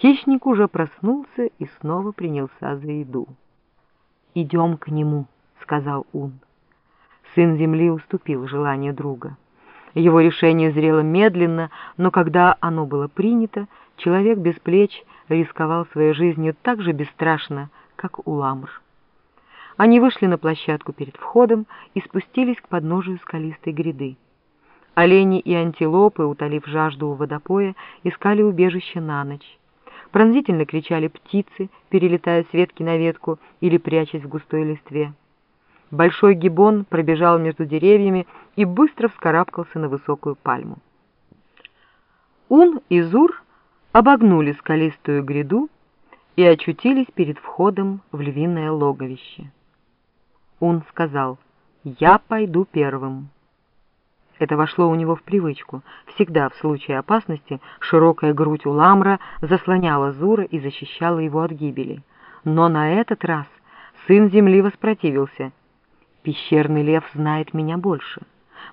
Хищник уже проснулся и снова принялся за еду. «Идем к нему», — сказал Ун. Сын земли уступил желанию друга. Его решение зрело медленно, но когда оно было принято, человек без плеч рисковал своей жизнью так же бесстрашно, как Уламр. Они вышли на площадку перед входом и спустились к подножию скалистой гряды. Олени и антилопы, утолив жажду у водопоя, искали убежище на ночь. Пронзительно кричали птицы, перелетая с ветки на ветку или прячась в густой листве. Большой гибон пробежал между деревьями и быстро вскарабкался на высокую пальму. Ун и Зур обогнули скалистую гряду и очутились перед входом в львиное логовище. Ун сказал, «Я пойду первым». Это вошло у него в привычку. Всегда в случае опасности широкая грудь у Ламра заслоняла Зура и защищала его от гибели. Но на этот раз сын земли воспротивился. «Пещерный лев знает меня больше.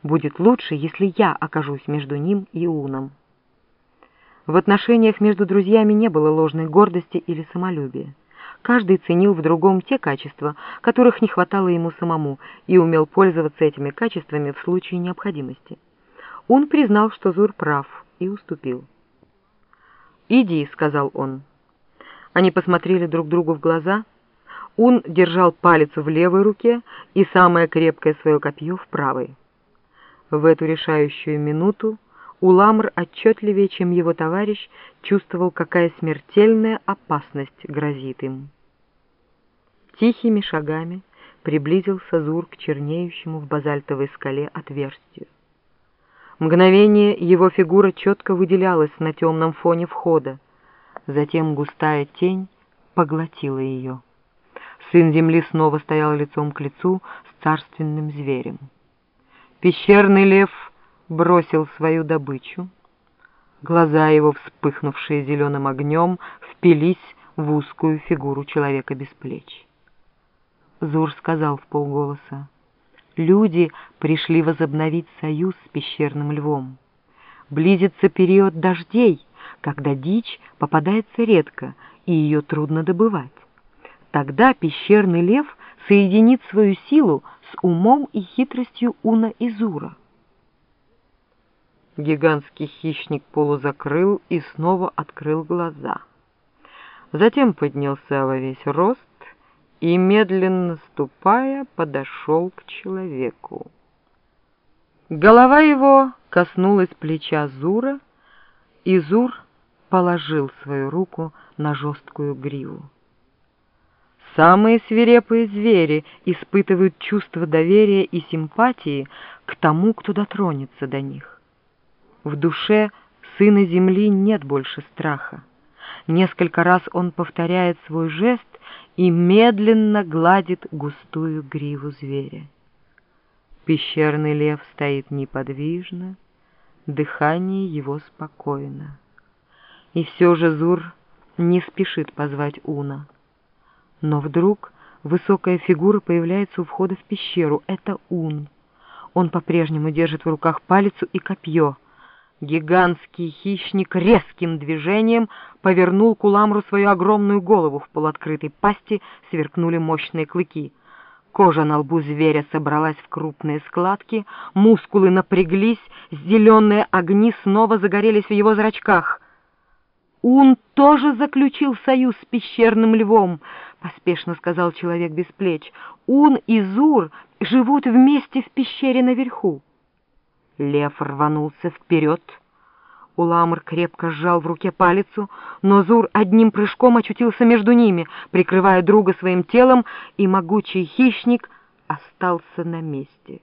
Будет лучше, если я окажусь между ним и Уном». В отношениях между друзьями не было ложной гордости или самолюбия. Каждый ценил в другом те качества, которых не хватало ему самому, и умел пользоваться этими качествами в случае необходимости. Он признал, что Зур прав, и уступил. «Иди», — сказал он. Они посмотрели друг другу в глаза. Он держал палец в левой руке и самое крепкое свое копье в правой. В эту решающую минуту Уламр отчетливее, чем его товарищ, чувствовал, какая смертельная опасность грозит им. Тихими шагами приблизился Зур к чернеющему в базальтовой скале отверстию. Мгновение его фигура четко выделялась на темном фоне входа, затем густая тень поглотила ее. Сын земли снова стоял лицом к лицу с царственным зверем. Пещерный лев бросил свою добычу. Глаза его, вспыхнувшие зеленым огнем, впились в узкую фигуру человека без плеч. Зур сказал в полголоса. Люди пришли возобновить союз с пещерным львом. Близится период дождей, когда дичь попадается редко, и ее трудно добывать. Тогда пещерный лев соединит свою силу с умом и хитростью Уна и Зура. Гигантский хищник полузакрыл и снова открыл глаза. Затем поднялся во весь рост и, медленно ступая, подошел к человеку. Голова его коснулась плеча Зура, и Зур положил свою руку на жесткую гриву. Самые свирепые звери испытывают чувство доверия и симпатии к тому, кто дотронется до них. В душе сына земли нет больше страха. Несколько раз он повторяет свой жест и медленно гладит густую гриву зверя. Пещерный лев стоит неподвижно, дыхание его спокойно. И все же Зур не спешит позвать Уна. Но вдруг высокая фигура появляется у входа в пещеру. Это Ун. Он по-прежнему держит в руках палицу и копье — Гигантский хищник резким движением повернул Куламру свою огромную голову в полуоткрытой пасти, сверкнули мощные клыки. Кожа на лбу зверя собралась в крупные складки, мускулы напряглись, зеленые огни снова загорелись в его зрачках. «Ун тоже заключил союз с пещерным львом», — поспешно сказал человек без плеч. «Ун и Зур живут вместе в пещере наверху». Лев рванулся вперед. Уламр крепко сжал в руке палицу, но Зур одним прыжком очутился между ними, прикрывая друга своим телом, и могучий хищник остался на месте.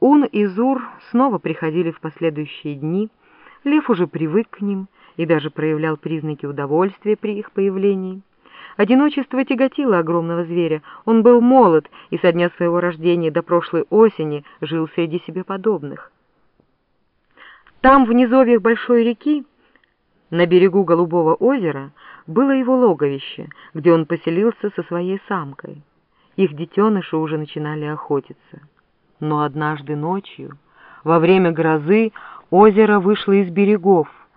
Ун и Зур снова приходили в последующие дни. Лев уже привык к ним и даже проявлял признаки удовольствия при их появлении. Одиночество тяготило огромного зверя. Он был молод и со дня своего рождения до прошлой осени жил среди себе подобных. Там, в низовьях большой реки, на берегу Голубого озера, было его логовище, где он поселился со своей самкой. Их детеныши уже начинали охотиться. Но однажды ночью, во время грозы, озеро вышло из берегов,